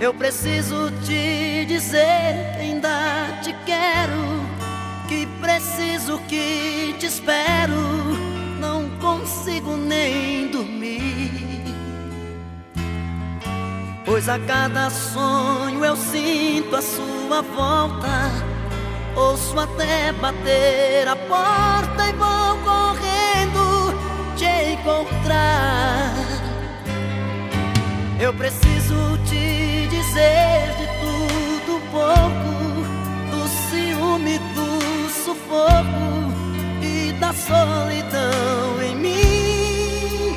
Eu preciso te dizer que ainda te quero, que preciso que te espero, não consigo nem dormir. Pois a cada sonho eu sinto a sua volta, ouço até bater a porta e vou correndo te encontrar. Eu preciso dizer de tudo pouco, do ciúme, do sufoco e da solidão em mim.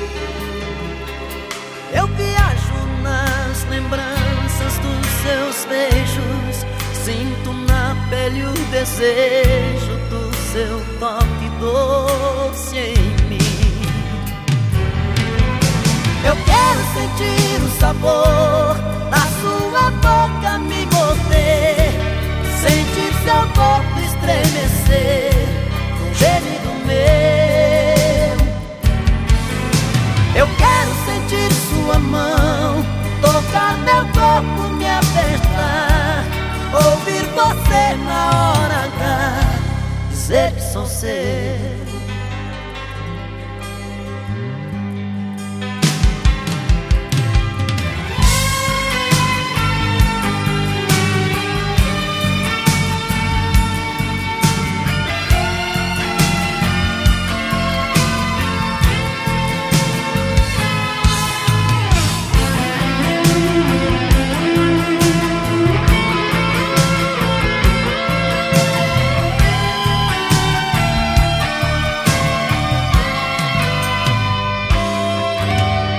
Eu viajo nas lembranças dos seus beijos, sinto na pele o desejo do seu toque doce em mim. Eu quero sentir o sabor dizer que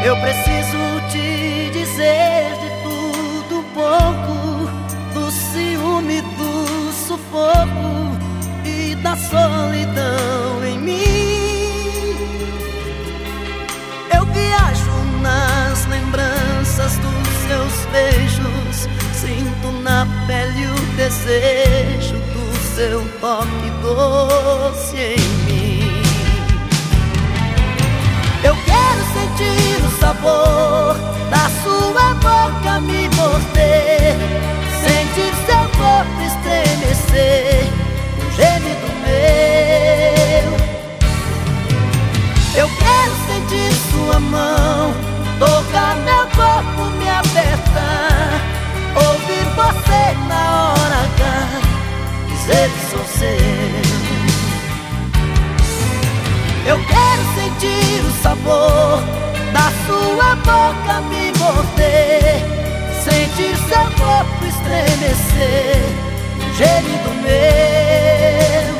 Eu preciso te dizer de tudo um pouco Do ciúme, do sufoco E da solidão em mim. Eu viajo nas lembranças dos seus beijos Sinto na pele o desejo do seu toque doce em mim sabor da sua boca me morder, sentir seu corpo estremecer, um gemido meu. Eu quero sentir sua mão, tocar meu corpo, me apertar, ouvir você na hora H, dizer que sou seu. Eu quero sentir o sabor da sua boca me morder, sentir seu corpo estremecer, gemido meu.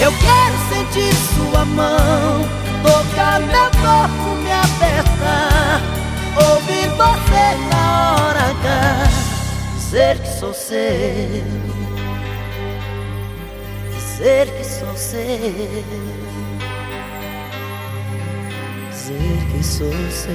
Eu quero sentir sua mão, tocar meu corpo, me apertar, ouvir você na hora H, dizer que sou seu, dizer que sou seu dizer que sou seu.